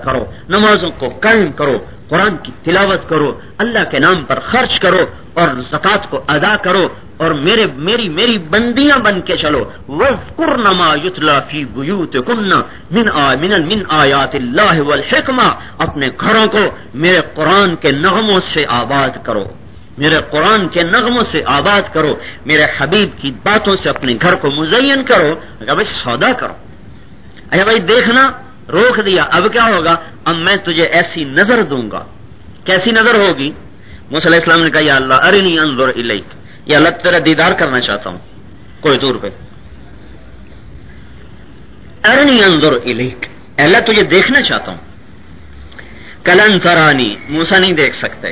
کرو، نمازوں کو قائم کرو، قرآن کی تلاوت کرو، اللہ کے نام پر خرچ کرو اور زکات کو ادا کرو اور میرے، میری میری بندیاں بن کے چلو۔ نما یتلا فی بیوت کن من من من آیات اللہ والحکمہ اپنے گھروں کو میرے قرآن کے نغموں سے آباد کرو۔ میرے قرآن کے نغموں سے آباد کرو۔ میرے حبیب کی باتوں سے اپنے گھر کو مزین کرو۔ بھائی سودا کرو۔ اچھا بھائی دیکھنا روک دیا، اب کیا ہوگا؟ اب میں تجھے ایسی نظر دوں گا۔ کیسی نظر ہوگی؟ علیہ السلام نے کہا، یا اللہ، ارنی انظر الیک۔ یا اللہ، تیرا دیدار کرنا چاہتا ہوں۔ کوئی دور پہ۔ ارنی انظر الیک۔ اللہ، تجھے دیکھنا چاہتا ہوں۔ کلن ترانی موسا نہیں دیکھ سکتے۔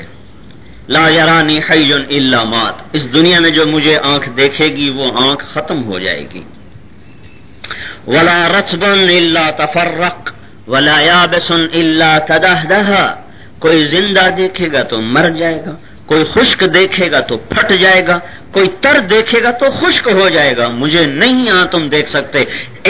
لا یارانی حیجن الا مات۔ اس دنیا میں جو مجھے آنکھ دیکھے گی، وہ آنکھ ختم ہو جائے گی۔ ولا رتبن اللہ تفرق ولا یابسن اللہ تدہ کوئی زندہ دیکھے گا تو مر جائے گا، کوئی خشک دیکھے گا تو پھٹ جائے گا، کوئی تر دیکھے گا تو خشک ہو جائے گا۔ مجھے نہیں آ تم دیکھ سکتے۔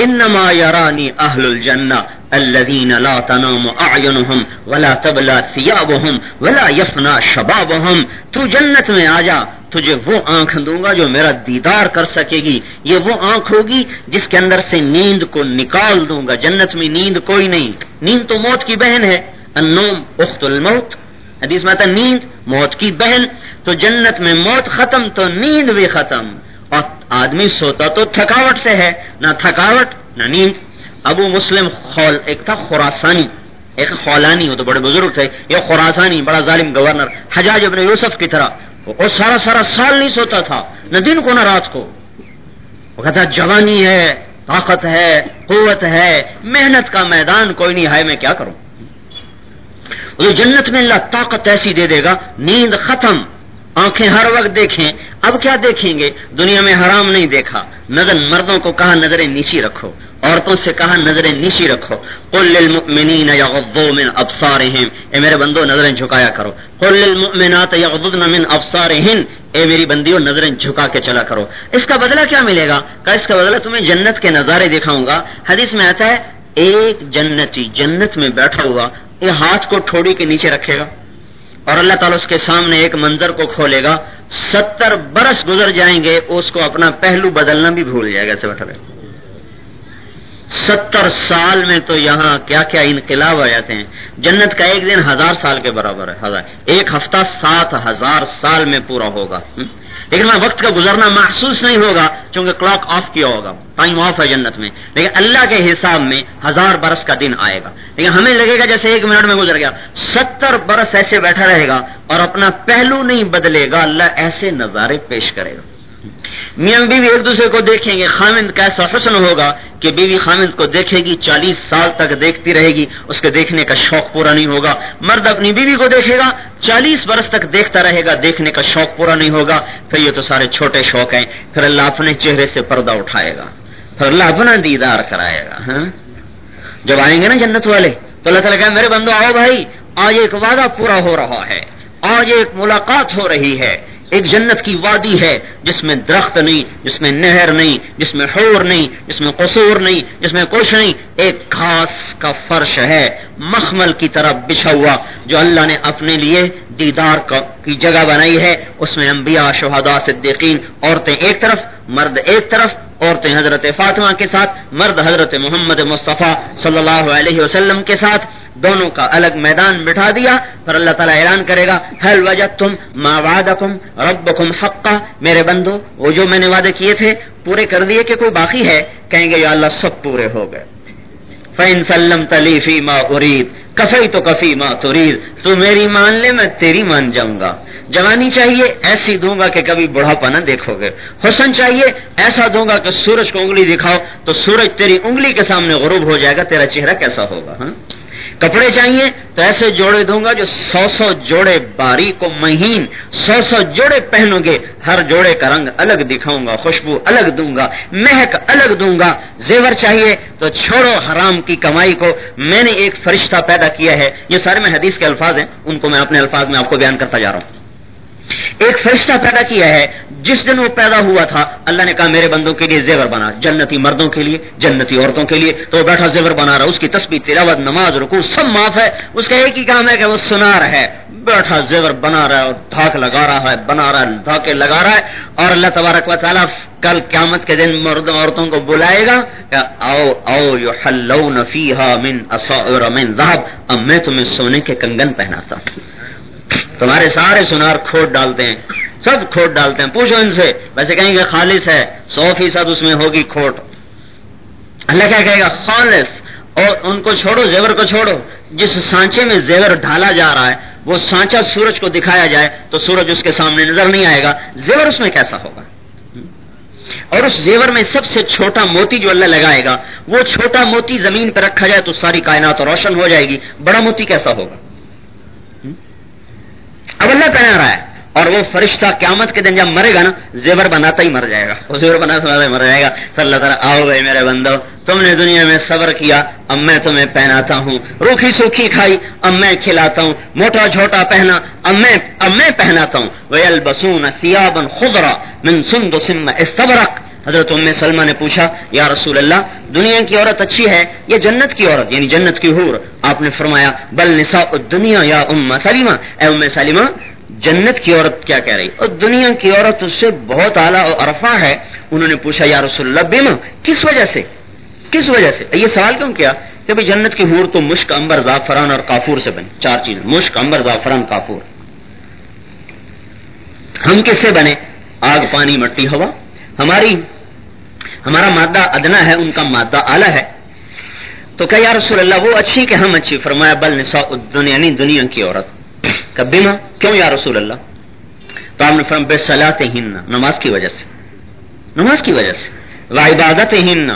انما یارانی اہل الجنہ الذین لا تنام اعینہم ولا تبلا ثیابہم ولا یفنا شبابہم تو جنت میں آ جا تجھے وہ آنکھ دوں گا جو میرا دیدار کر سکے گی۔ یہ وہ آنکھ ہوگی جس کے اندر سے نیند کو نکال دوں گا۔ جنت میں نیند کوئی نہیں۔ نیند تو موت کی بہن ہے۔ النوم، اخت الموت۔ حدیث میں نیند موت کی بہن۔ تو جنت میں موت ختم، تو نیند بھی ختم۔ اور آدمی سوتا تو تھکاوٹ سے ہے۔ نہ تھکاوٹ، نہ نیند۔ ابو مسلم خول، ایک تھا خوراسانی ایک خولانی، وہ تو بڑے بزرگ تھے۔ یہ خوراسانی بڑا ظالم گورنر، حجاج ابن یوسف کی طرح۔ وہ سارا سارا سال نہیں سوتا تھا، نہ دن کو نہ رات کو۔ وہ کہتا جوانی ہے، طاقت ہے، قوت ہے، محنت کا میدان کوئی نہیں ہے میں کیا کروں؟ جنت میں اللہ طاقت ایسی دے دے گا، نیند ختم، آنکھیں ہر وقت دیکھیں اب کیا دیکھیں گے؟ دنیا میں حرام نہیں دیکھا۔ نظر مردوں کو کہا نظریں نیچی رکھو۔ عورتوں سے کہا نظریں نیچی رکھو۔ قل للمؤمنین یغضوا من ابصارهم اے میرے بندو، نظریں جھکایا کرو۔ قل للمؤمنات یغضضن من ابصارهن اے میری بندیوں نظریں جھکا کے چلا کرو۔ اس کا بدلہ کیا ملے گا؟ کہ اس کا بدلہ تمہیں جنت کے نظارے دکھاؤں گا؟ حدیث میں آتا ہے، ایک جنتی جنت میں بیٹھا ہوا، یہ ہاتھ کو ٹھوڑی کے نیچے رکھے گا۔ اور اللہ تعالیٰ اس کے سامنے ایک منظر کو کھولے گا۔ ستر برس گزر جائیں گے، اس کو اپنا پہلو بدلنا بھی بھول جائے گا ایسے بیٹھا ستر سال میں تو یہاں کیا کیا انقلاب آ جاتے ہیں۔ جنت کا ایک دن ہزار سال کے برابر ہے، ہزار۔ ایک ہفتہ سات ہزار سال میں پورا ہوگا۔ لیکن وہاں وقت کا گزرنا محسوس نہیں ہوگا چونکہ کلاک آف کیا ہوگا۔ ٹائم آف ہے جنت میں۔ لیکن اللہ کے حساب میں ہزار برس کا دن آئے گا۔ لیکن ہمیں لگے گا جیسے ایک منٹ میں گزر گیا۔ ستر برس ایسے بیٹھا رہے گا اور اپنا پہلو نہیں بدلے گا، اللہ ایسے نظارے پیش کرے گا۔ میاں بیوی ایک دوسرے کو دیکھیں گے، خامند کا ایسا حسن ہوگا کہ بیوی خامند کو دیکھے گی، چالیس سال تک دیکھتی رہے گی، اس کے دیکھنے کا شوق پورا نہیں ہوگا۔ مرد اپنی بیوی کو دیکھے گا، چالیس برس تک دیکھتا رہے گا، دیکھنے کا شوق پورا نہیں ہوگا۔ پھر یہ تو سارے چھوٹے شوق ہیں۔ پھر اللہ اپنے چہرے سے پردہ اٹھائے گا۔ پھر اللہ اپنا دیدار کرائے گا ہاں؟ جب آئیں گے نا جنت والے، تو اللہ تعالیٰ کہ میرے بندو، آؤ بھائی، آج ایک وعدہ پورا ہو رہا ہے۔ آج ایک ملاقات ہو رہی ہے۔ ایک جنت کی وادی ہے جس میں درخت نہیں، جس میں نہر نہیں، جس میں حور نہیں، جس میں قصور نہیں، جس میں کچھ نہیں، ایک گھاس کا فرش ہے، مخمل کی طرف بچھا ہوا، جو اللہ نے اپنے لیے دیدار کی جگہ بنائی ہے۔ اس میں انبیاء، شہداء، صدیقین، عورتیں ایک طرف، مرد ایک طرف، عورتیں حضرت فاطمہ کے ساتھ، مرد حضرت محمد مصطفیٰ صلی اللہ علیہ وسلم کے ساتھ دونوں کا الگ میدان بٹھا دیا، پھر اللہ تعالیٰ اعلان کرے گا حل وجہ تم ماں واد حقا۔ میرے بندو، وہ جو میں نے وعدے کیے تھے، پورے کر دیے کہ کوئی باقی ہے؟ کہیں گے، یا اللہ، سب پورے ہو گئے۔ فین سلم تلیفی ماں ارید کفی تو کفی ماں ترید تو میری مان لے، میں تیری مان جاؤں گا۔ جوانی چاہیے، ایسی دوں گا کہ کبھی بڑھاپا نہ دیکھو گے۔ حسن چاہیے، ایسا دوں گا کہ سورج کو انگلی دکھاؤ تو سورج تیری انگلی کے سامنے غروب ہو جائے گا، تیرا چہرہ کیسا ہوگا ہاں؟ کپڑے چاہیے، تو ایسے جوڑے دوں گا جو سو سو جوڑے باری کو مہین، سو سو جوڑے پہنو گے، ہر جوڑے کا رنگ الگ دکھاؤں گا، خوشبو الگ دوں گا، مہک الگ دوں گا، زیور چاہیے تو چھوڑو حرام کی کمائی کو، میں نے ایک فرشتہ پیدا کیا ہے یہ سارے میں حدیث کے الفاظ ہیں، ان کو میں اپنے الفاظ میں آپ کو بیان کرتا جا رہا ہوں۔ ایک فرشتہ پیدا کیا ہے، جس دن وہ پیدا ہوا تھا، اللہ نے کہا، میرے بندوں کے لیے زیور بنا، جنتی مردوں کے لیے، جنتی عورتوں کے لیے۔ تو وہ بیٹھا، زیور بنا رہا، اس کی تصویر تلاوت، نماز رکو سب معاف ہے۔ اس کا ایک ہی کام ہے کہ وہ سنار ہے۔ بیٹھا، زیور بنا رہا ہے اور دھاک لگا رہا ہے، بنا رہا ہے، دھاکے لگا رہا ہے۔ اور اللہ تبارک و تعالیٰ کل قیامت کے دن مرد عورتوں کو بلائے گا کہ، آؤ آؤ یو ہلو من ذہب۔ اب میں تمہیں سونے کے کنگن پہناتا ہوں۔ تمہارے سارے سنار کھوٹ ڈالتے ہیں، سب کھوٹ ڈالتے ہیں۔ پوچھو ان سے، ویسے کہیں گے خالص ہے، سو فیصد اس میں ہوگی کھوٹ۔ اللہ کیا کہے گا؟ خالص۔ اور ان کو چھوڑو، زیور کو چھوڑو۔ جس سانچے میں زیور ڈھالا جا رہا ہے، وہ سانچا سورج کو دکھایا جائے تو سورج اس کے سامنے نظر نہیں آئے گا۔ زیور اس میں کیسا ہوگا؟ اور اس زیور میں سب سے چھوٹا موتی جو اللہ لگائے گا، وہ چھوٹا موتی زمین پہ رکھا جائے تو ساری کائنات روشن ہو جائے گی۔ بڑا موتی کیسا ہوگا؟ اب اللہ پہنا رہا ہے اور وہ فرشتہ قیامت کے دن جب مرے گا نا، زیور بناتا ہی مر جائے گا۔ وہ زیور بناتا ہی مر جائے گا۔ پھر اللہ تعالیٰ، آؤ بھائی میرے بندو، تم نے دنیا میں صبر کیا، اب میں تمہیں پہناتا ہوں۔ روکھی سوکھی کھائی، اب میں کھلاتا ہوں۔ موٹا چھوٹا پہنا، اب میں اب میں پہناتا ہوں۔ وہ البسون سیابن خزرا من سند سم استبرک حضرت ام سلمہ نے پوچھا، یا رسول اللہ، دنیا کی عورت اچھی ہے یا جنت کی عورت؟ یعنی جنت کی حور۔ آپ نے فرمایا، بل نساء الدنیا یا ام سلیمہ اے ام سلیمہ جنت کی عورت کیا کہہ رہی؟ اور دنیا کی عورت اس سے بہت اعلیٰ اور عرفا ہے۔ انہوں نے پوچھا، یا رسول اللہ، بیما، کس وجہ سے؟ کس وجہ سے؟ یہ سوال کیوں کیا؟ کہ بھائی جنت کی حور تو مشک امبر زعفران اور کافور سے بنے چار چیز مشک امبر زعفران، کافور۔ ہم کس سے بنے؟ آگ، پانی، مٹی، ہوا۔ ہماری ہمارا مادہ ادنا ہے، ان کا مادہ اعلیٰ ہے۔ تو کہ یا رسول اللہ، وہ اچھی کہ ہم اچھی، فرمایا، بل نسا دنیا نہیں یعنی دنیا کی عورت۔ کبھی ماں کیوں یا رسول اللہ؟ تو آپ نے فرم بے صلاح نماز کی وجہ سے۔ نماز کی وجہ سے۔ وہ عبادت ہن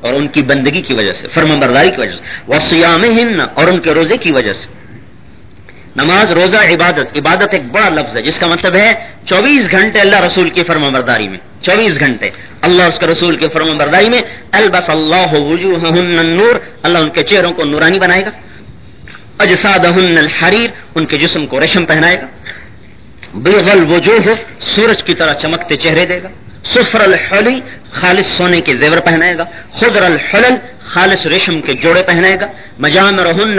اور ان کی بندگی کی وجہ سے فرم برداری کی وجہ سے۔ وہ سیام ہن اور ان کے روزے کی وجہ سے۔ نماز روزہ عبادت عبادت ایک بڑا لفظ ہے، جس کا مطلب ہے چوبیس گھنٹے اللہ رسول کی فرما برداری میں، چوبیس گھنٹے۔ اللہ اس کے رسول کے فرما برداری میں، البس اللہ نور اللہ ان کے چہروں کو نورانی بنائے گا۔ اجساد الحریر، ان کے جسم کو ریشم پہنائے گا۔ بےغل وجوہ، سورج کی طرح چمکتے چہرے دے گا۔ سفر الحلی، خالص سونے کے زیور پہنائے گا۔ خدر الحلل، خالص ریشم کے جوڑے پہنائے گا۔ مجام رہن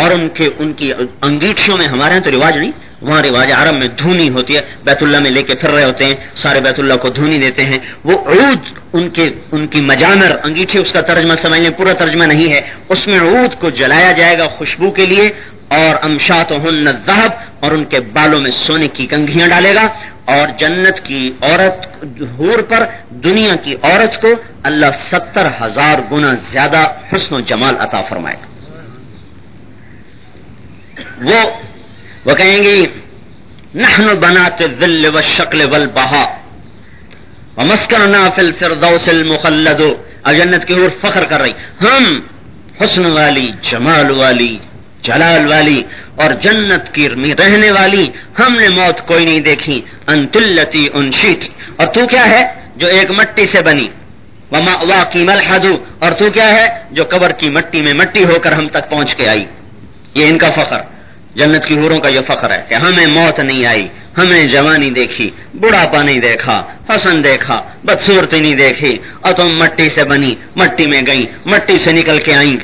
اور ان کے ان کی انگیٹھیوں میں ہمارے یہاں تو رواج نہیں. وہاں رواج عرب میں دھونی ہوتی ہے. بیت اللہ میں لے کے پھر رہے ہوتے ہیں. سارے بیت اللہ کو دھونی دیتے ہیں. وہ عود ان کے ان کی مجامر انگیٹھی اس کا ترجمہ سمجھ لیں پورا ترجمہ نہیں ہے. اس میں عود کو جلایا جائے گا خوشبو کے لیے اور امشات ہن اور ان کے بالوں میں سونے کی کنگھیاں ڈالے گا اور جنت کی عورت حور پر، دنیا کی عورت کو اللہ ستر ہزار گنا زیادہ حسن و جمال عطا فرمائے گا. وہ وہ کہیں گی نحن بنات الذل والشکل والبہا ومسکننا فی الفردوس المخلد اور جنت کی اور فخر کر رہی ہم حسن والی، جمال والی، جلال والی اور جنت کی رہنے والی ہم نے موت کوئی نہیں دیکھی۔ انتلتی انشیت۔ اور تو کیا ہے جو ایک مٹی سے بنی؟ وما واقی ملحدو اور تو کیا ہے جو قبر کی مٹی میں مٹی ہو کر ہم تک پہنچ کے آئی؟ یہ ان کا فخر۔ جنت کی حوروں کا یہ فخر ہے کہ ہمیں موت نہیں آئی، ہمیں جوانی دیکھی، بڑھاپا نہیں دیکھا، حسن دیکھا بدسورتی نہیں دیکھی۔ اور تم مٹی سے بنی، مٹی میں گئی مٹی سے نکل کے آئی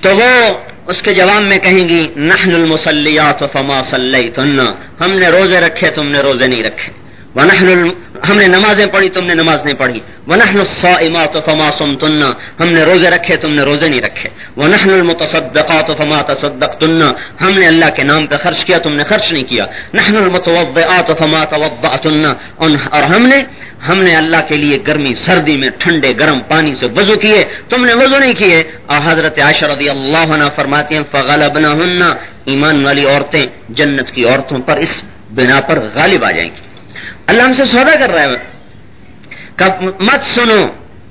تو وہ اس کے جواب میں کہیں گی، نحن المسلیات فما صلیتن۔ ہم نے روزے رکھے، تم نے روزے نہیں رکھے۔ ونحن ہم نے نمازیں پڑھی، تم نے نماز نہیں پڑھی۔ ونحن الصائمات فما صمتن، ہم نے روزے رکھے، تم نے روزے نہیں رکھے۔ ونحن المتصدقات فما تصدقتن، ہم نے اللہ کے نام پہ خرچ کیا، تم نے خرچ نہیں کیا۔ نحن المتوضئات فما توضأتن اور ہم نے ہم نے اللہ کے لیے گرمی، سردی میں ٹھنڈے، گرم پانی سے وضو کیے۔ تم نے وضو نہیں کیے۔ اور حضرت عائشہ رضی اللہ عنہ فرماتی ہیں فغلبنہن ایمان والی عورتیں جنت کی عورتوں پر اس بنا پر غالب آ جائیں گی۔ اللہ ہم سے سودا کر رہا ہے۔ مت سنو،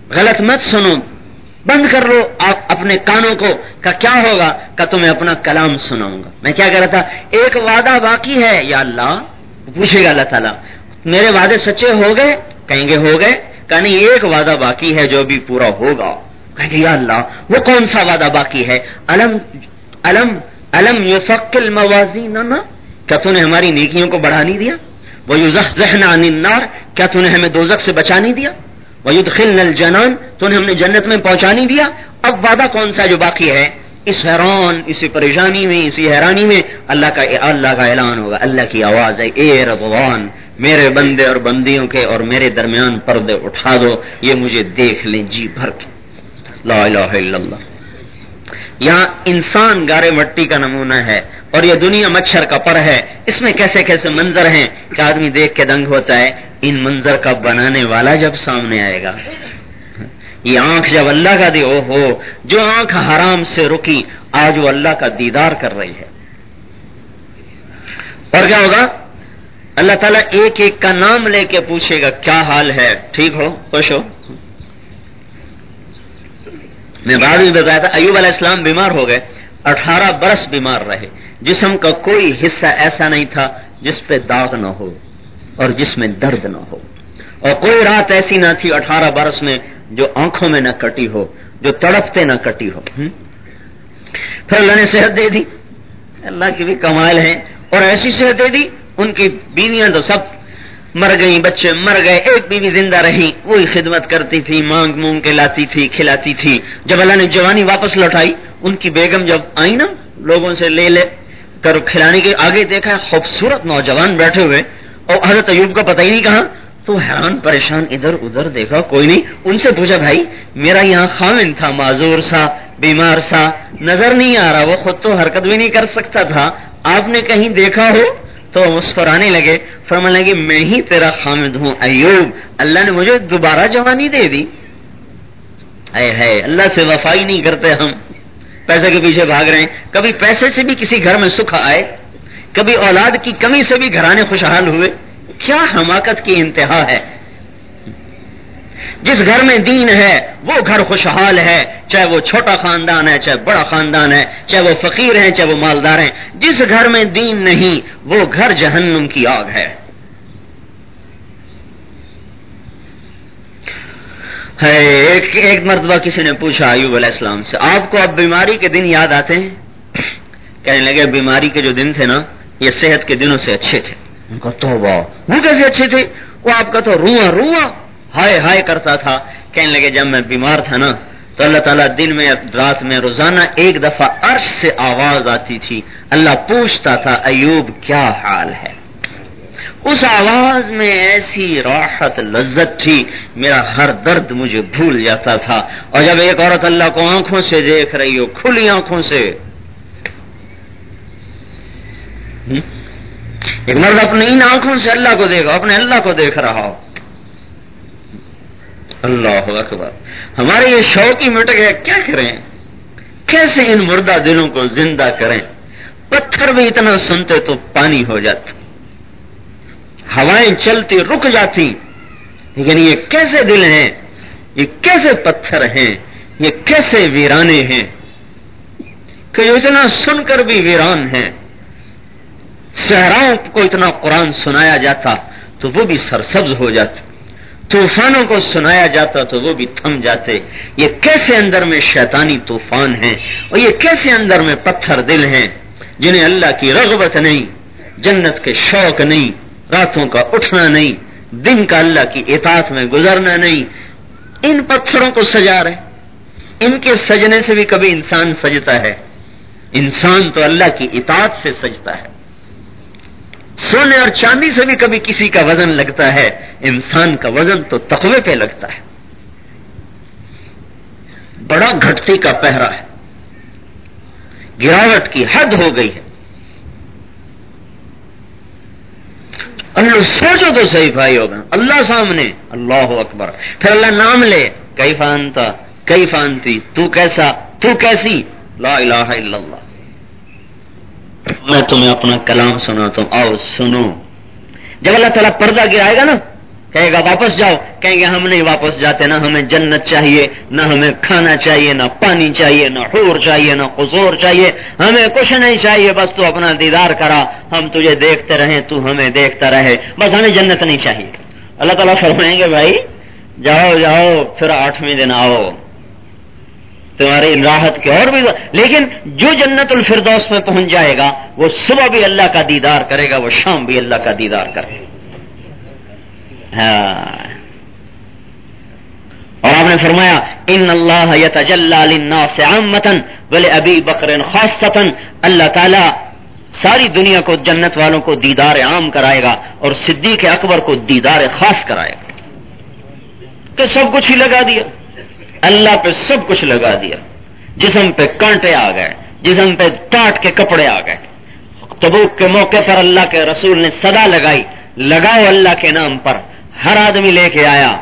غلط مت سنو۔ بند کر لو آپ اپنے کانوں کو۔ کا کیا ہوگا؟ کہ تمہیں اپنا کلام سناؤں گا۔ میں کیا کہہ رہا تھا؟ ایک وعدہ باقی ہے، یا اللہ؟ پوچھے گا اللہ تعالیٰ۔ میرے وعدے سچے ہو گئے؟ کہیں گے ہو گئے؟ کہ نہیں، ایک وعدہ باقی ہے جو بھی پورا ہوگا۔ کہیں گے، یا اللہ، وہ کون سا وعدہ باقی ہے؟ الم الم الم یو موازی نہ کیا تو نے ہماری نیکیوں کو بڑھا نہیں دیا؟ وہ ذہن کیا تو نے ہمیں دوزک سے بچا نہیں دیا؟ وہ خل جنان تو نے ہم نے جنت میں پہنچا نہیں دیا؟ اب وعدہ کون سا جو باقی ہے؟ اس حیران، اسی پریشانی میں، اسی حیرانی میں اللہ کا اللہ کا اعلان ہوگا. اللہ کی آواز ہے، اے رضوان، میرے بندے اور بندیوں کے اور میرے درمیان پردے اٹھا دو، یہ مجھے دیکھ لیں جی بھر کے۔ لا الہ الا اللہ۔ یہاں انسان گارے مٹی کا نمونہ ہے اور یہ دنیا مچھر کا پر ہے۔ اس میں کیسے کیسے منظر ہیں؟ کہ آدمی دیکھ کے دنگ ہوتا ہے، ان منظر کا بنانے والا جب سامنے آئے گا۔ یہ آنکھ جب اللہ کا دی او ہو جو آنکھ حرام سے رکی، آج وہ اللہ کا دیدار کر رہی ہے۔ اور کیا ہوگا؟ اللہ تعالیٰ ایک ایک کا نام لے کے پوچھے گا، کیا حال ہے؟ ٹھیک ہو؟ خوش ہو؟ میں بعد میں بتایا تھا، ایوب علیہ السلام بیمار ہو گئے، اٹھارہ برس بیمار رہے۔ جسم کا کوئی حصہ ایسا نہیں تھا جس پہ داغ نہ ہو اور جس میں درد نہ ہو۔ اور کوئی رات ایسی نہ تھی اٹھارہ برس میں جو آنکھوں میں نہ کٹی ہو، جو تڑپتے نہ کٹی ہو۔ پھر اللہ نے صحت دے دی۔ اللہ کی بھی کمال ہے۔ اور ایسی صحت دے دی، ان کی بیویاں تو سب مر گئی بچے مر گئے، ایک بیوی زندہ رہی، وہی خدمت کرتی تھی، مانگ مونگ کے لاتی تھی، کھلاتی تھی۔ جب اللہ نے جوانی واپس لوٹائی، ان کی بیگم جب آئی نا، لوگوں سے لے لے کر کھلانے کے آگے دیکھا، خوبصورت نوجوان بیٹھے ہوئے، اور حضرت ایوب کا پتہ ہی نہیں کہا تو حیران پریشان ادھر ادھر دیکھا، کوئی نہیں۔ ان سے پوچھا، بھائی، میرا یہاں خامن تھا، معذور سا، بیمار سا، نظر نہیں آ رہا، وہ خود تو حرکت بھی نہیں کر سکتا تھا۔ آپ نے کہیں دیکھا ہو؟ تو مسکرانے لگے، فرمانے لگے، میں ہی تیرا خامد ہوں، ایوب، اللہ نے مجھے دوبارہ جوانی دے دی۔ اے ہے، اللہ سے وفائی نہیں کرتے ہم۔ پیسے کے پیچھے بھاگ رہے ہیں۔ کبھی پیسے سے بھی کسی گھر میں سکھ آئے، کبھی اولاد کی کمی سے بھی گھرانے خوشحال ہوئے۔ کیا حماقت کی انتہا ہے۔ جس گھر میں دین ہے، وہ گھر خوشحال ہے، چاہے وہ چھوٹا خاندان ہے، چاہے بڑا خاندان ہے، چاہے وہ فقیر ہیں، چاہے وہ مالدار ہیں، جس گھر میں دین نہیں، وہ گھر جہنم کی آگ ہے۔ ایک ایک مرتبہ کسی نے پوچھا ایوب علیہ السلام سے، آپ کو اب بیماری کے دن یاد آتے ہیں؟ کہنے لگے، بیماری کے جو دن تھے نا، یہ صحت کے دنوں سے اچھے تھے۔ ان کا تو وہ کیسے اچھے تھے؟ وہ آپ کا تو رواں رواں ہائے ہائے کرتا تھا۔ کہنے لگے، جب میں بیمار تھا نا، تو اللہ تعالیٰ دن میں، رات میں، روزانہ ایک دفعہ عرش سے آواز آتی تھی۔ اللہ پوچھتا تھا، ایوب، کیا حال ہے؟ اس آواز میں ایسی راحت، لذت تھی۔ میرا ہر درد مجھے بھول جاتا تھا۔ اور جب ایک عورت اللہ کو آنکھوں سے دیکھ رہی ہو، کھلی آنکھوں سے۔ ایک مرد اپنی ان آنکھوں سے اللہ کو دیکھو اپنے اللہ کو دیکھ رہا ہو۔ اللہ اکبر۔ ہمارے یہ شوق ہی مٹ گیا کیا کریں؟ کیسے ان مردہ دلوں کو زندہ کریں؟ پتھر بھی اتنا سنتے تو پانی ہو جاتا۔ ہوائیں چلتی رک جاتی۔ لیکن یہ کیسے دل ہیں؟ یہ کیسے پتھر ہیں؟ یہ کیسے ویرانے ہیں؟ کہ جو اتنا سن کر بھی ویران ہیں۔ صحراؤں کو اتنا قرآن سنایا جاتا تو وہ بھی سرسبز ہو جاتے طوفانوں کو سنایا جاتا تو وہ بھی تھم جاتے۔ یہ کیسے اندر میں شیطانی طوفان ہیں اور یہ کیسے اندر میں پتھر دل ہیں جنہیں اللہ کی رغبت نہیں، جنت کے شوق نہیں، راتوں کا اٹھنا نہیں، دن کا اللہ کی اطاعت میں گزرنا نہیں۔ ان پتھروں کو سجا رہے۔ ان کے سجنے سے بھی کبھی انسان سجتا ہے۔ انسان تو اللہ کی اطاعت سے سجتا ہے۔ سونے اور چاندی سے بھی کبھی کسی کا وزن لگتا ہے، انسان کا وزن تو تقوی پہ لگتا ہے۔ بڑا گھٹتی کا پہرا ہے۔ گراوٹ کی حد ہو گئی ہے۔ اللہ سوچو تو صحیح بھائی ہوگا اللہ سامنے، اللہ اکبر۔ پھر اللہ نام لے کئی فانتا کئی فانتی تو کیسا؟ تو کیسی؟ لا الہ الا اللہ۔ میں تمہیں اپنا کلام سناتا ہوں۔ آؤ، سنو۔ جب اللہ تعالیٰ پردہ گرائے گا نا، کہے گا، واپس جاؤ۔ کہیں گے، ہم نہیں واپس جاتے، نہ ہمیں جنت چاہیے، نہ ہمیں کھانا چاہیے، نہ پانی چاہیے، نہ حور چاہیے، نہ قصور چاہیے۔ ہمیں کچھ نہیں چاہیے، بس تو اپنا دیدار کرا۔ ہم تجھے دیکھتے رہیں، تو ہمیں دیکھتا رہے۔ بس ہمیں جنت نہیں چاہیے۔ اللہ تعالیٰ فرمائیں گے، بھائی، جاؤ جاؤ، پھر آٹھویں دن آؤ۔ تمہاری راحت کے اور بھی لیکن جو جنت الفردوس میں پہنچ جائے گا، وہ صبح بھی اللہ کا دیدار کرے گا، وہ شام بھی اللہ کا دیدار کرے گا۔ ہاں۔ اور آپ نے فرمایا، ان اللہ سے عامتن بولے ابھی بکر خاص اللہ تعالیٰ ساری دنیا کو، جنت والوں کو دیدار عام کرائے گا اور صدیق اکبر کو دیدار خاص کرائے گا۔ کہ سب کچھ ہی لگا دیا۔ اللہ پہ سب کچھ لگا دیا۔ جسم پہ کانٹے آ گئے، جسم پہ ٹاٹ کے کپڑے آ گئے۔ تبوک کے موقع پر اللہ کے رسول نے صدا لگائی۔ لگاؤ اللہ کے نام پر۔ ہر آدمی لے کے آیا۔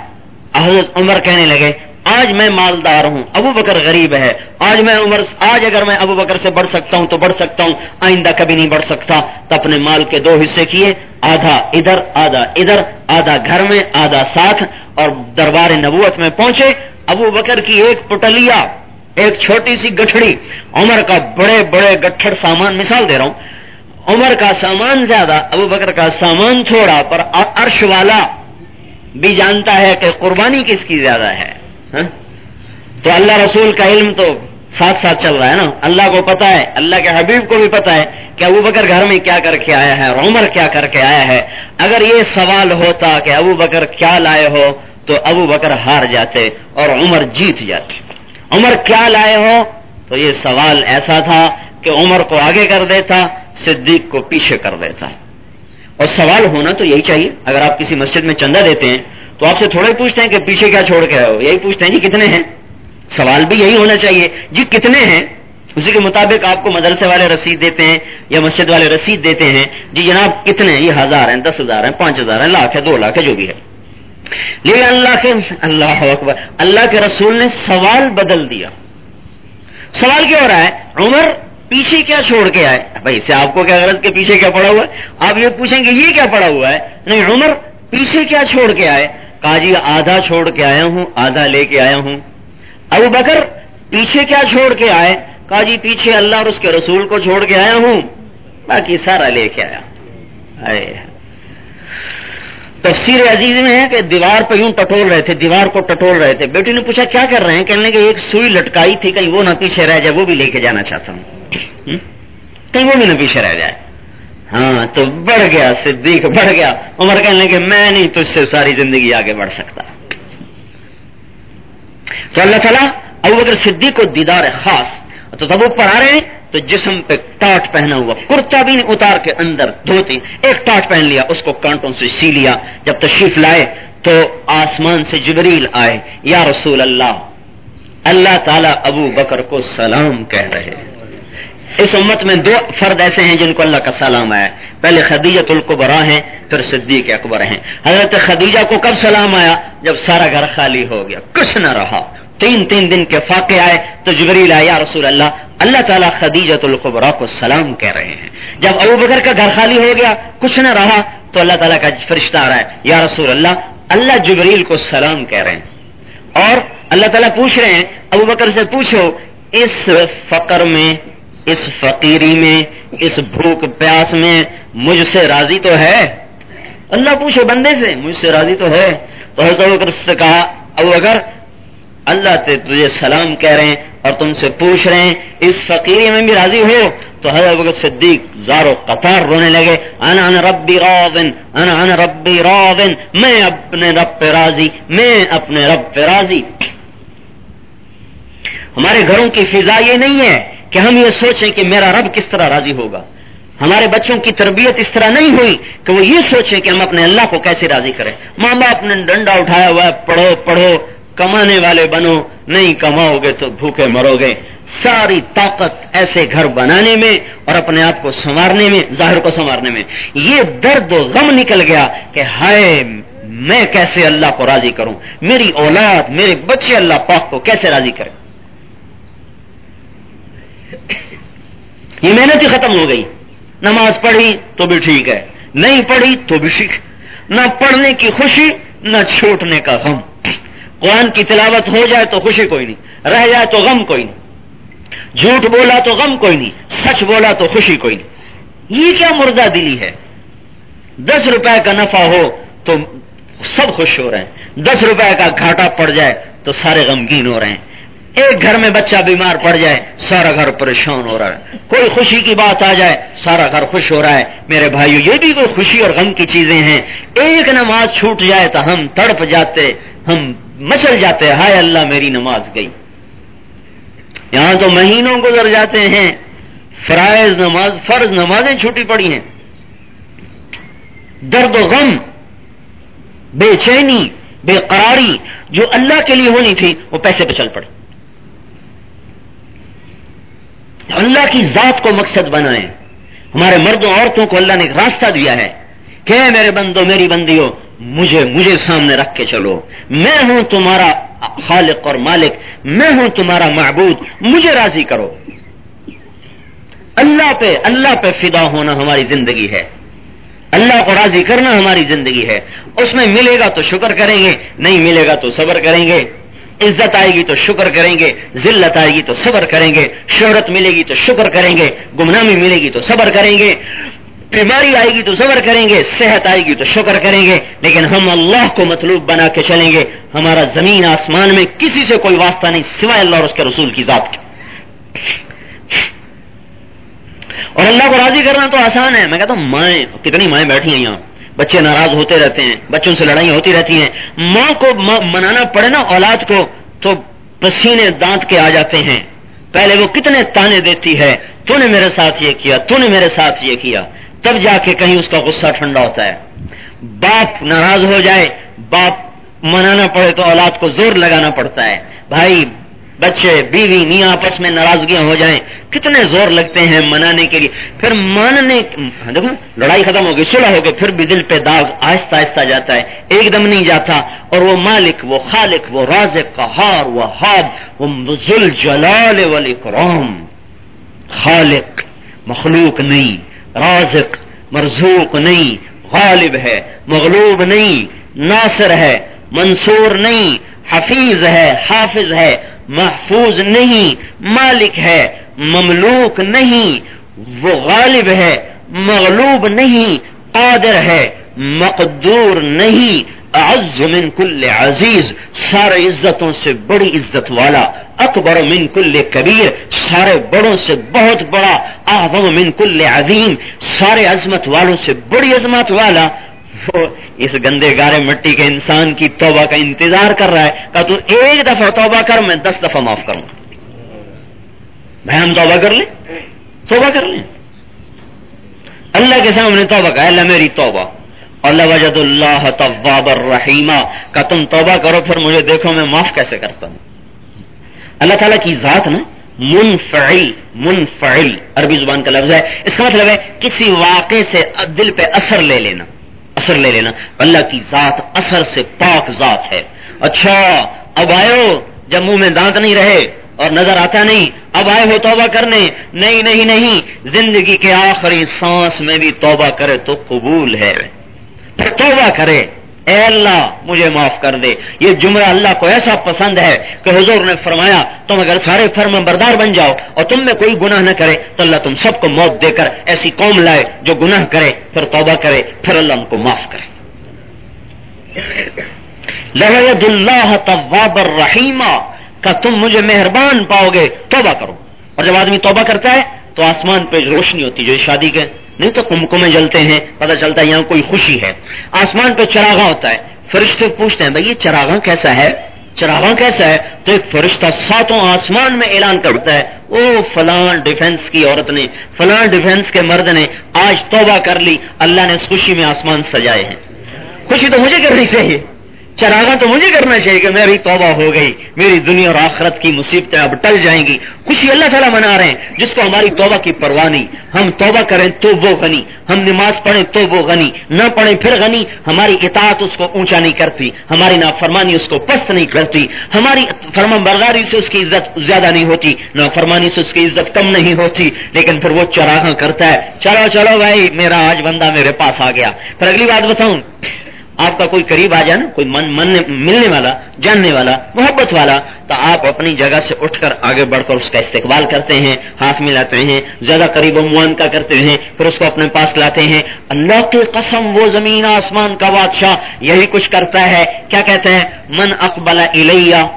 حضرت عمر کہنے لگے، آج میں مالدار ہوں، ابو بکر غریب ہے۔ آج میں عمر، آج اگر میں ابو بکر سے بڑھ سکتا ہوں تو بڑھ سکتا ہوں۔ آئندہ کبھی نہیں بڑھ سکتا۔ تو اپنے مال کے دو حصے کیے۔ آدھا ادھر آدھا ادھر، آدھا گھر میں، آدھا ساتھ۔ اور دربار نبوت میں پہنچے۔ ابو بکر کی ایک پٹلیا، ایک چھوٹی سی گٹھڑی، عمر کا بڑے بڑے گٹھڑ سامان، مثال دے رہا ہوں، عمر کا سامان زیادہ، ابو بکر کا سامان تھوڑا، پر عرش والا بھی جانتا ہے کہ قربانی کس کی زیادہ ہے ہاں؟ تو اللہ رسول کا علم تو ساتھ ساتھ چل رہا ہے نا؟ اللہ کو پتا ہے، اللہ کے حبیب کو بھی پتا ہے کہ ابو بکر گھر میں کیا کر کے آیا ہے اور عمر کیا کر کے آیا ہے۔ اگر یہ سوال ہوتا کہ ابو بکر کیا لائے ہو تو ابو بکر ہار جاتے اور عمر جیت جاتے عمر کیا لائے ہو؟ تو یہ سوال ایسا تھا کہ عمر کو آگے کر دیتا، صدیق کو پیچھے کر دیتا۔ اور سوال ہونا تو یہی چاہیے، اگر آپ کسی مسجد میں چندہ دیتے ہیں تو آپ سے تھوڑے پوچھتے ہیں کہ پیچھے کیا چھوڑ کے ہو؟ یہی پوچھتے ہیں جی کتنے ہیں؟ سوال بھی یہی ہونا چاہیے جی کتنے ہیں؟ اسی کے مطابق آپ کو مدرسے والے رسید دیتے ہیں یا مسجد والے رسید دیتے ہیں جی جناب کتنے یہ ہزار ہیں، دس ہزار ہیں، پانچ ہزار ہیں، لاکھ ہے دو لاکھ ہے جو بھی ہے۔ لیکن اللہ کے اللہ اکبر. اللہ کے رسول نے سوال بدل دیا. سوال کیا ہو رہا ہے؟ عمر پیچھے کیا چھوڑ کے آئے؟ بھائی سے آپ کو کیا غرض کے پیچھے کیا پڑا ہوا ہے؟ آپ یہ پوچھیں گے یہ کیا پڑا ہوا ہے؟ نہیں، عمر پیچھے کیا چھوڑ کے آئے؟ کہا جی آدھا چھوڑ کے آیا ہوں، آدھا لے کے آیا ہوں۔ ابو بکر پیچھے کیا چھوڑ کے آئے؟ کہا جی پیچھے اللہ اور اس کے رسول کو چھوڑ کے آیا ہوں۔ باقی سارا لے کے آیا۔ تفسیر عزیز میں ہے کہ دیوار پہ یوں ٹٹول رہے تھے، دیوار کو ٹٹول رہے تھے۔ بیٹی نے پوچھا، کیا کر رہے ہیں؟ کہنے کہ ایک سوئی لٹکائی تھی، کہیں وہ نہ پیچھے رہ جائے، وہ بھی لے کے جانا چاہتا ہوں۔ کہیں وہ بھی نہ پیچھے رہ جائے۔ ہاں تو بڑھ گیا، صدیق، بڑھ گیا۔ عمر کہنے کہ میں نہیں تجھ سے ساری زندگی آگے بڑھ سکتا۔ تو اللہ تعالیٰ ابو بکر صدیق کو دیدار خاص، تو تب اوپر آ رہے ہیں تو جسم پہ ٹاٹ پہنا ہوا کرتا بھی نہیں، اتار کے اندر دھوتی، ایک ٹاٹ پہن لیا، اس کو کانٹوں سے سی لیا۔ جب تشریف لائے تو آسمان سے جبریل آئے، یا رسول اللہ اللہ تعالیٰ ابو بکر کو سلام کہہ رہے اس امت میں دو فرد ایسے ہیں جن کو اللہ کا سلام آیا۔ پہلے خدیجت القبرا ہیں، پھر صدیق اکبر ہیں۔ حضرت خدیجہ کو کب سلام آیا؟ جب سارا گھر خالی ہو گیا، کچھ نہ رہا۔ تین تین دن کے فاقے آئے تو جبریل آیا رسول اللہ اللہ تعالیٰ خدیجت القبرا کو سلام کہہ رہے ہیں۔ جب ابو بکر کا گھر خالی ہو گیا، کچھ نہ رہا، تو اللہ تعالیٰ کا فرشتہ آ رہا ہے، یا رسول اللہ اللہ جبریل کو سلام کہہ رہے ہیں۔ اور اللہ تعالیٰ پوچھ رہے ہیں، ابو بکر سے پوچھو، اس فقر میں، اس فقیری میں، اس بھوک پیاس میں مجھ سے راضی تو ہے؟ اللہ پوچھے بندے سے، مجھ سے راضی تو ہے؟ تو حضرت بکر سے کہا اب اگر اللہ تے تجھے سلام کہہ رہے ہیں اور تم سے پوچھ رہے ہیں، اس فقیری میں بھی راضی ہو؟ تو حضرت صدیق زارو قطار رونے لگے، انا انا ربی راضن، انا انا ربی راضن، میں اپنے رب پہ راضی، میں اپنے رب پہ راضی۔ ہمارے گھروں کی فضا یہ نہیں ہے کہ ہم یہ سوچیں کہ میرا رب کس طرح راضی ہوگا۔ ہمارے بچوں کی تربیت اس طرح نہیں ہوئی کہ وہ یہ سوچیں کہ ہم اپنے اللہ کو کیسے راضی کریں۔ ماں باپ نے ڈنڈا اٹھایا ہوا ہے، پڑھو پڑھو۔ کمانے والے بنو، نہیں کماؤ گے تو بھوکے مرو گے۔ ساری طاقت ایسے گھر بنانے میں اور اپنے آپ کو سنوارنے میں، ظاہر کو سنوارنے میں۔ یہ درد و غم نکل گیا کہ ہائے، میں کیسے اللہ کو راضی کروں؟ میری اولاد، میرے بچے اللہ پاک کو کیسے راضی کریں؟ یہ محنت ہی ختم ہو گئی۔ نماز پڑھی تو بھی ٹھیک ہے، نہیں پڑھی تو بھی ٹھیک۔ نہ پڑھنے کی خوشی، نہ چھوٹنے کا غم۔ قرآن کی تلاوت ہو جائے تو خوشی کوئی نہیں، رہ جائے تو غم کوئی نہیں۔ جھوٹ بولا تو غم کوئی نہیں، سچ بولا تو خوشی کوئی نہیں۔ یہ کیا مردہ دلی ہے؟ دس روپے کا نفع ہو تو سب خوش ہو رہے ہیں۔ دس روپے کا گھاٹا پڑ جائے تو سارے غمگین ہو رہے ہیں۔ ایک گھر میں بچہ بیمار پڑ جائے، سارا گھر پریشان ہو رہا ہے۔ کوئی خوشی کی بات آ جائے، سارا گھر خوش ہو رہا ہے۔ میرے بھائیو، یہ بھی کوئی خوشی اور غم کی چیزیں ہیں۔ ایک نماز چھوٹ جائے تو ہم تڑپ جاتے، ہم مچل جاتے ہائے اللہ میری نماز گئی۔ یہاں تو مہینوں گزر جاتے ہیں، فرائض نماز، فرض نمازیں چھوٹی پڑی ہیں۔ درد و غم، بے چینی، بے قراری جو اللہ کے لیے ہونی تھی، وہ پیسے پہ چل پڑی اللہ کی ذات کو مقصد بنائیں۔ ہمارے مردوں عورتوں کو اللہ نے ایک راستہ دیا ہے کہ میرے بندو، میری بندی ہو مجھے مجھے سامنے رکھ کے چلو۔ میں ہوں تمہارا خالق اور مالک، میں ہوں تمہارا معبود، مجھے راضی کرو۔ اللہ پہ اللہ پہ فدا ہونا ہماری زندگی ہے۔ اللہ کو راضی کرنا ہماری زندگی ہے۔ اس میں ملے گا تو شکر کریں گے، نہیں ملے گا تو صبر کریں گے۔ عزت آئے گی تو شکر کریں گے، ذلت آئے گی تو صبر کریں گے۔ شہرت ملے گی تو شکر کریں گے، گمنامی ملے گی تو صبر کریں گے۔ بیماری آئے گی تو صبر کریں گے، صحت آئے گی تو شکر کریں گے، لیکن ہم اللہ کو مطلوب بنا کے چلیں گے، ہمارا زمین آسمان میں کسی سے کوئی واسطہ نہیں سوائے اللہ اور اس کے رسول کی ذات کی اور اللہ کو راضی کرنا تو آسان ہے۔ میں کہتا ہوں، مائیں، کتنی مائیں بیٹھی ہیں یہاں۔ بچے ناراض ہوتے رہتے ہیں، بچوں سے لڑائی ہوتی رہتی ہیں۔ ماں کو منانا پڑے نا اولاد کو، تو پسینے دانت کے آ جاتے ہیں۔ پہلے وہ کتنے تانے دیتی ہے، تو نے میرے ساتھ یہ کیا، تو نے میرے ساتھ یہ کیا۔ تب جا کے کہیں اس کا غصہ ٹھنڈا ہوتا ہے۔ باپ ناراض ہو جائے، باپ منانا پڑے تو اولاد کو زور لگانا پڑتا ہے۔ بھائی، بچے، بیوی، میاں آپس میں ناراضگیاں ہو جائیں، کتنے زور لگتے ہیں منانے کے لیے۔ پھر ماننے، دیکھو لڑائی ختم ہوگی صلح ہو گئی پھر بھی دل پہ داغ آہستہ آہستہ جاتا ہے۔ ایک دم نہیں جاتا۔ اور وہ مالک، وہ خالق، وہ رازق، قہار، وہ ہاد وہ ذل جلال والاکرام خالق، مخلوق نہیں۔ رازق، مرزوق نہیں، غالب ہے، مغلوب نہیں، ناصر ہے، منصور نہیں، حفیظ ہے، حافظ ہے، محفوظ نہیں، مالک ہے، مملوک نہیں، وہ غالب ہے، مغلوب نہیں، قادر ہے، مقدور نہیں اعز من کل عزیز، سارے عزتوں سے بڑی عزت والا، اکبر من کل کبیر، سارے بڑوں سے بہت بڑا، اعظم من کل عظیم، سارے عظمت والوں سے بڑی عظمت والا۔ وہ اس گندے گارے مٹی کے انسان کی توبہ کا انتظار کر رہا ہے، کہ تو ایک دفعہ توبہ کر، میں دس دفعہ معاف کروں۔ بھائی، ہم توبہ کر لیں؟ توبہ کر لیں۔ اللہ کے سامنے توبہ کا اللہ میری توبہ۔ وجد اللہ طواب الرحیمہ کا تم توبہ کرو پھر مجھے دیکھو میں معاف کیسے کرتا ہوں۔ اللہ تعالیٰ کی ذات نا، منفعل منفعل، عربی زبان کا لفظ ہے۔ اس کا مطلب ہے کسی واقع سے دل پہ اثر لے لینا، اثر لے لینا۔ اللہ کی ذات اثر سے پاک ذات ہے۔ اچھا اب آئے جب منہ میں دانت نہیں رہے اور نظر آتا نہیں، اب آئے ہو توبہ کرنے۔ نہیں نہیں نہیں، زندگی کے آخری سانس میں بھی توبہ کرے تو قبول ہے۔ پھر توبہ کرے۔ اے اللہ، مجھے معاف کر دے۔ یہ جملہ اللہ کو ایسا پسند ہے کہ حضور نے فرمایا، تم اگر سارے فرم بردار بن جاؤ اور تم میں کوئی گناہ نہ کرے، تو اللہ تم سب کو موت دے کر ایسی قوم لائے جو گناہ کرے، پھر توبہ کرے، پھر اللہ ان کو معاف کرے۔ لہد اللہ طواب الرحیمہ کا تم مجھے مہربان پاؤ گے، توبہ کرو۔ اور جب آدمی توبہ کرتا ہے، تو آسمان پہ روشنی ہوتی جو شادی کے نہیں تو کمکمے جلتے ہیں، پتہ چلتا ہے یہاں کوئی خوشی ہے۔ آسمان پہ چراغا ہوتا ہے۔ فرشتے پوچھتے ہیں، بھائی یہ چراغا کیسا ہے؟ چراغا کیسا ہے؟ تو ایک فرشتہ ساتوں آسمان میں اعلان کرتا ہے، او فلان ڈیفنس کی عورت نے، فلان ڈیفنس کے مرد نے آج توبہ کر لی، اللہ نے اس خوشی میں آسمان سجائے ہیں۔ خوشی تو مجھے کرنی چاہیے۔ چراغا تو مجھے کرنا چاہیے کہ میری توبہ ہو گئی، میری دنیا اور آخرت کی مصیبتیں اب ٹل جائیں گی۔ خوشی اللہ تعالیٰ منا رہے ہیں، جس کو ہماری توبہ کی پرواہ نہیں۔ ہم توبہ کریں تو وہ غنی، ہم نماز پڑھیں تو وہ غنی، نہ پڑھیں پھر غنی۔ ہماری اطاعت اس کو اونچا نہیں کرتی، ہماری نافرمانی اس کو پست نہیں کرتی۔ ہماری فرما برداری سے اس کی عزت زیادہ نہیں ہوتی نہ فرمانی سے اس کی عزت کم نہیں ہوتی۔ لیکن پھر وہ چراغا کرتا ہے، چلو چلو بھائی، میرا آج بندہ میرے پاس آ گیا۔ پھر اگلی بات بتاؤں۔ آپ کا کوئی قریب آ جائے نا، کوئی من من ملنے والا، جاننے والا، محبت والا، تو آپ اپنی جگہ سے اٹھ کر آگے بڑھ کر اس کا استقبال کرتے ہیں، ہاتھ ملاتے ہیں، زیادہ قریب و کا کرتے ہیں، پھر اس کو اپنے پاس لاتے ہیں۔ اللہ کی قسم، وہ زمین آسمان کا بادشاہ یہی کچھ کرتا ہے۔ کیا کہتے ہیں؟ من اقبال الیہ،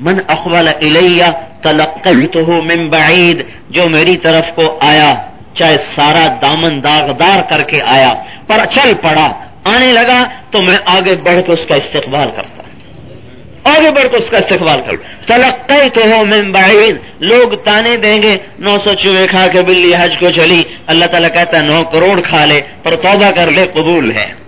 من اقبال الیہ تلقیتہ من بعید، جو میری طرف کو آیا، چاہے سارا دامن داغدار کر کے آیا، پر چل پڑا۔ آنے لگا تو میں آگے بڑھ کے اس کا استقبال کرتا آگے بڑھ کے اس کا استقبال کر تلقی تو ہو میں بعید۔ لوگ تانے دیں گے۔ نو سو چوہے کھا کے بلی حج کو چلی۔ اللہ تعالیٰ کہتا ہے نو کروڑ کھا لے، پر توبہ کر لے، قبول ہے۔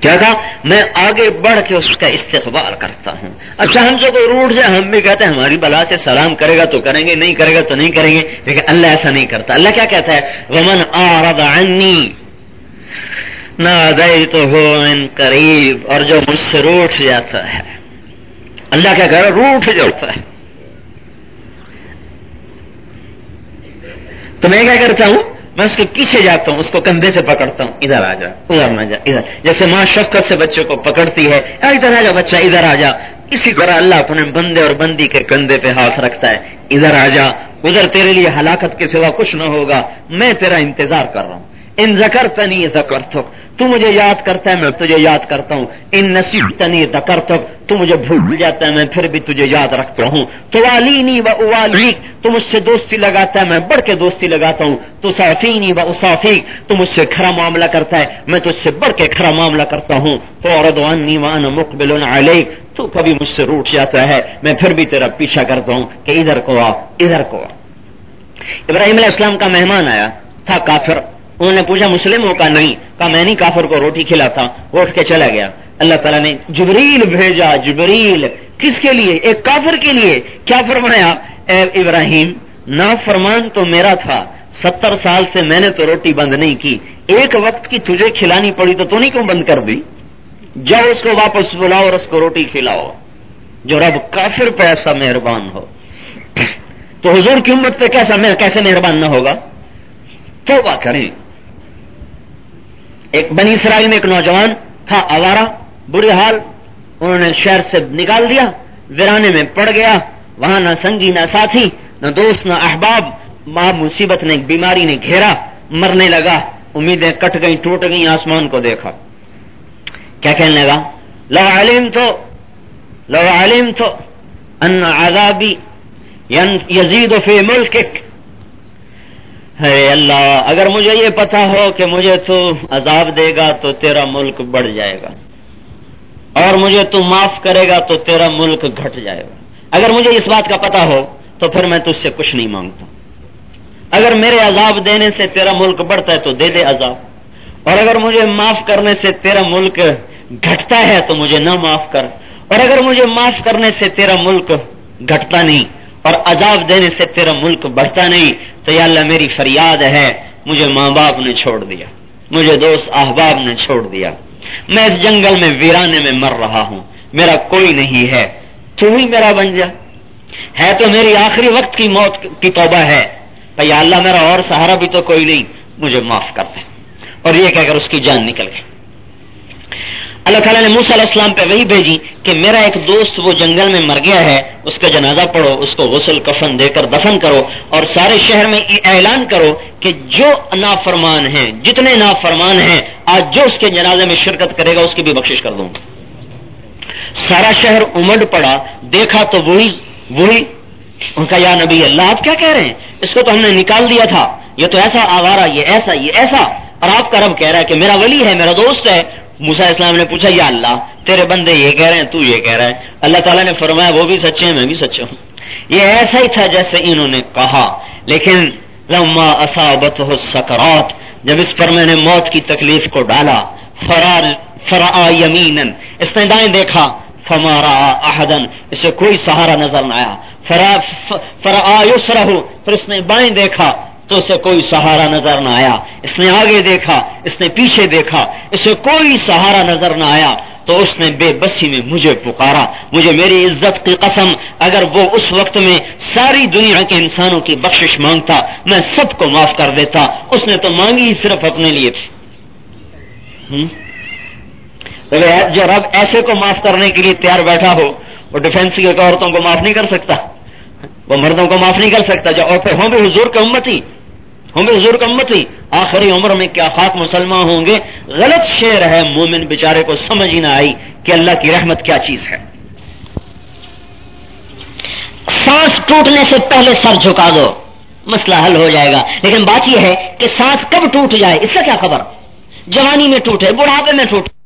کیا تھا؟ میں آگے بڑھ کے اس کا استقبال کرتا ہوں۔ اچھا ہم سے کوئی روٹ سے ہم بھی کہتے ہیں، ہماری بلا سے سلام کرے گا تو کریں گے، نہیں کرے گا تو نہیں کریں گے۔ لیکن اللہ ایسا نہیں کرتا۔ اللہ کیا کہتا ہے؟ ومن آرد عنی نہ ہو ان قریب اور جو مجھ سے روٹ جاتا ہے۔ اللہ کیا کہہ رہا روٹ جوڑتا ہے۔ تو میں کیا کرتا ہوں؟ میں اس کے پیچھے جاتا ہوں اس کو کندھے سے پکڑتا ہوں۔ ادھر آ جا۔ ادھر نہ جا ادھر۔ جیسے ماں شفقت سے بچوں کو پکڑتی ہے ادھر آ جا بچہ ادھر آ جا۔ اسی طرح اللہ اپنے بندے اور بندی کے کندھے پہ ہاتھ رکھتا ہے۔ ادھر آ جا۔ ادھر تیرے لیے ہلاکت کے سوا کچھ نہ ہوگا۔ میں تیرا انتظار کر رہا ہوں۔ ان زکر تنی زکر تو مجھے یاد کرتا ہے، میں تجھے یاد کرتا ہوں۔ ان نصیب تنی زکر تو مجھے بھول جاتا ہے، میں پھر بھی تجھے یاد رکھتا ہوں۔ تو والینی و اوالی تو مجھ سے دوستی لگاتا ہے، میں بڑھ کے دوستی لگاتا ہوں۔ تو صافینی و اصافی تو مجھ سے کھرا معاملہ کرتا ہے، میں تجھ سے بڑھ کے کھرا معاملہ کرتا ہوں۔ تو اردوانی وان مقبل علیک، تو کبھی مجھ سے روٹ جاتا ہے، میں پھر بھی تیرا پیچھا کرتا ہوں کہ ادھر کو آ، ادھر کو آ۔ ابراہیم علیہ السلام کا مہمان آیا، تھا کافر۔ انہوں نے پوچھا مسلم ہو کا نہیں؟ کہا، میں نہیں، کافر کو روٹی کھلاتا اٹھ کے چلا گیا۔ اللہ تعالیٰ نے، جبریل بھیجا، جبریل، کس کے لیے؟ ایک کافر کے لیے۔ کیا فرمایا؟ اے ابراہیم نا فرمان تو میرا تھا۔ ستر سال سے میں نے تو روٹی بند نہیں کی۔ ایک وقت کی تجھے کھلانی پڑی تو تو نہیں کیوں بند کر دی؟ جب اس کو واپس بلاؤ اور اس کو روٹی کھلاؤ۔ جو رب کافر پہ ایسا مہربان ہو۔ تو حضور کی امت پہ کیسا کیسے مہربان نہ ہوگا؟ توبہ کریں۔ ایک بنی اسرائیل میں ایک نوجوان تھا آوارا برے حال، انہوں نے شہر سے نکال دیا، ویرانے میں پڑ گیا، وہاں نہ سنگی نہ ساتھی، نہ دوست، نہ احباب، ماں مصیبت نے، بیماری نے گھیرا، مرنے لگا، امیدیں کٹ گئی ٹوٹ گئی آسمان کو دیکھا۔ کیا کہنے لگا؟ لو علم تو لو علم تو ان عذابی یزید فی ملک ہے اللہ، اگر مجھے یہ پتا ہو کہ مجھے تو عذاب دے گا تو تیرا ملک بڑھ جائے گا، اور مجھے تو معاف کرے گا تو تیرا ملک گھٹ جائے گا۔ اگر مجھے اس بات کا پتا ہو تو پھر میں تجھ سے کچھ نہیں مانگتا۔ اگر میرے عذاب دینے سے تیرا ملک بڑھتا ہے تو دے دے عذاب، اور اگر مجھے معاف کرنے سے تیرا ملک گھٹتا ہے تو مجھے نہ معاف کر، اور اگر مجھے معاف کرنے سے تیرا ملک گھٹتا نہیں، اور عذاب دینے سے تیرا ملک بڑھتا نہیں تو یا اللہ میری فریاد ہے، مجھے ماں باپ نے چھوڑ دیا، مجھے دوست احباب نے چھوڑ دیا۔ میں اس جنگل میں ویرانے میں مر رہا ہوں، میرا کوئی نہیں ہے، تو ہی میرا بن جا۔ ہے تو میری آخری وقت کی موت کی توبہ ہے بھائی اللہ میرا اور سہارا بھی تو کوئی نہیں، مجھے معاف کر دے۔ اور یہ کہہ کر اس کی جان نکل گئی۔ اللہ تعالیٰ نے موسیٰ علیہ السلام پہ وہی بھیجی کہ میرا ایک دوست وہ جنگل میں مر گیا ہے، اس کا جنازہ پڑھو، اس کو غسل کفن دے کر دفن کرو اور سارے شہر میں اعلان کرو کہ جو نافرمان ہیں، جتنے نافرمان ہیں، آج جو اس کے جنازے میں شرکت کرے گا، اس کی بھی بخشش کر دوں۔ سارا شہر امڈ پڑا، دیکھا تو وہی وہی۔ ان کا یا نبی اللہ، آپ کیا کہہ رہے ہیں؟ اس کو تو ہم نے نکال دیا تھا۔ یہ تو ایسا آوارا یہ ایسا یہ ایسا۔ اور آپ کا رب کہہ رہا ہے کہ میرا ولی ہے، میرا دوست ہے موسا اسلام نے پوچھا، یا اللہ، تیرے بندے یہ کہہ رہے ہیں، تو یہ کہہ رہا ہے۔ اللہ تعالیٰ نے فرمایا، وہ بھی سچے ہیں، میں بھی سچا ہوں۔ یہ ایسا ہی تھا جیسے انہوں نے کہا۔ لیکن لما اصابت ہو سکرات جب اس پر میں نے موت کی تکلیف کو ڈالا فرار فرا یمین اس نے دائیں دیکھا فمارا احدن اسے کوئی سہارا نظر نہ آیا۔ فرا فرا یسرہ۔ پھر اس نے بائیں دیکھا تو اسے کوئی سہارا نظر نہ آیا۔ اس نے آگے دیکھا، اس نے پیچھے دیکھا، اسے کوئی سہارا نظر نہ آیا۔ تو اس نے بے بسی میں مجھے پکارا۔ مجھے میری عزت کی قسم، اگر وہ اس وقت میں ساری دنیا کے انسانوں کی بخشش مانگتا، میں سب کو معاف کر دیتا۔ اس نے تو مانگی ہی صرف اپنے لیے۔ جو رب ایسے کو معاف کرنے کے لیے تیار بیٹھا ہو، وہ ڈیفینس کی عورتوں کو معاف نہیں کر سکتا۔ وہ مردوں کو معاف نہیں کر سکتا۔ جو عورتیں ہوں بھی حضور کے امتی ہوں گے بزرگ امت ہی۔ آخری عمر میں کیا خاک مسلمان ہوں گے؟ غلط شعر ہے، مومن بیچارے کو سمجھ ہی نہ آئی کہ اللہ کی رحمت کیا چیز ہے۔ سانس ٹوٹنے سے پہلے سر جھکا دو، مسئلہ حل ہو جائے گا۔ لیکن بات یہ ہے کہ سانس کب ٹوٹ جائے، اس کا کیا خبر؟ جوانی میں ٹوٹے، بڑھاپے میں ٹوٹے۔